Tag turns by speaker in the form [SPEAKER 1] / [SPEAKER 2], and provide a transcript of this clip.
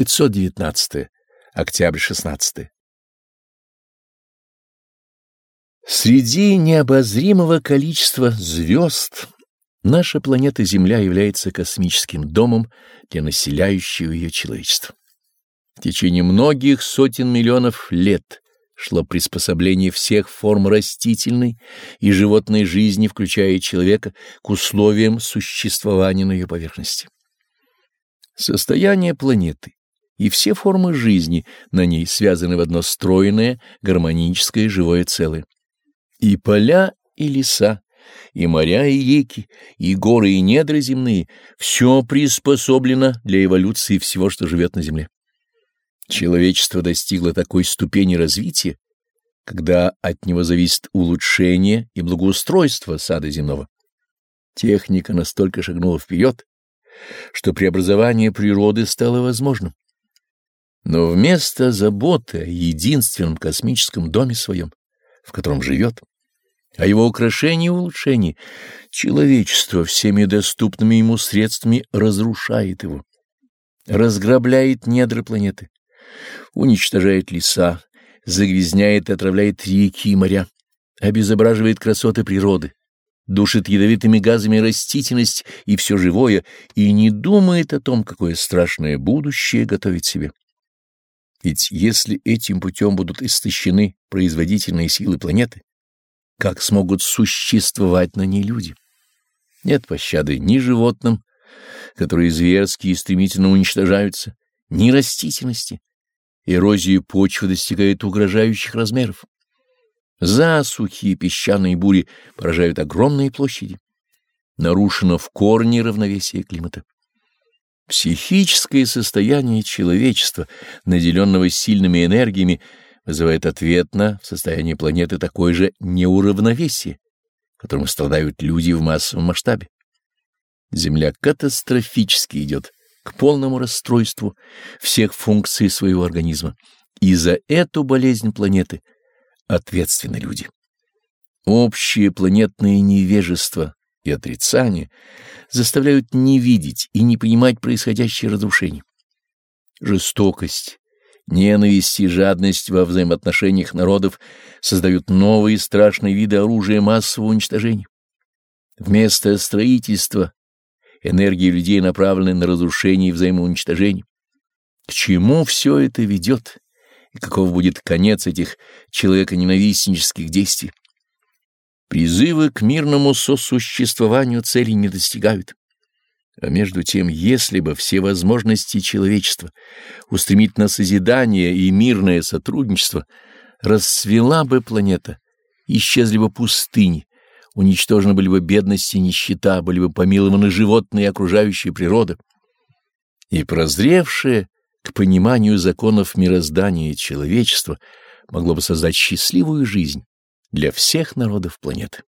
[SPEAKER 1] 519. Октябрь 16. Среди необозримого количества звезд наша планета Земля является космическим домом для населяющего ее человечества. В течение многих сотен миллионов лет шло приспособление всех форм растительной и животной жизни, включая человека, к условиям существования на ее поверхности. Состояние планеты и все формы жизни на ней связаны в одно стройное, гармоническое живое целое. И поля, и леса, и моря, и реки, и горы, и недра земные — все приспособлено для эволюции всего, что живет на Земле. Человечество достигло такой ступени развития, когда от него зависит улучшение и благоустройство сада земного. Техника настолько шагнула вперед, что преобразование природы стало возможным. Но вместо заботы о единственном космическом доме своем, в котором живет, о его украшении и улучшении, человечество всеми доступными ему средствами разрушает его, разграбляет недра планеты, уничтожает леса, загрязняет и отравляет реки и моря, обезображивает красоты природы, душит ядовитыми газами растительность и все живое и не думает о том, какое страшное будущее готовит себе. Ведь если этим путем будут истощены производительные силы планеты, как смогут существовать на ней люди? Нет пощады ни животным, которые зверски и стремительно уничтожаются, ни растительности. Эрозия почвы достигает угрожающих размеров. Засухи и песчаные бури поражают огромные площади. Нарушено в корне равновесие климата. Психическое состояние человечества, наделенного сильными энергиями, вызывает ответно в состоянии планеты такое же неуравновесие, которым страдают люди в массовом масштабе. Земля катастрофически идет к полному расстройству всех функций своего организма, и за эту болезнь планеты ответственны люди. Общее планетное невежество и отрицание заставляют не видеть и не понимать происходящее разрушение. Жестокость, ненависть и жадность во взаимоотношениях народов создают новые страшные виды оружия массового уничтожения. Вместо строительства энергии людей направлены на разрушение и взаимоуничтожение. К чему все это ведет и каков будет конец этих человеконенавистнических действий? Призывы к мирному сосуществованию цели не достигают. А между тем, если бы все возможности человечества устремить на созидание и мирное сотрудничество, расцвела бы планета, исчезли бы пустыни, уничтожены были бы бедность и нищета, были бы помилованы животные и окружающая природа. И прозревшее к пониманию законов мироздания человечества могло бы создать счастливую жизнь, для всех народов планеты.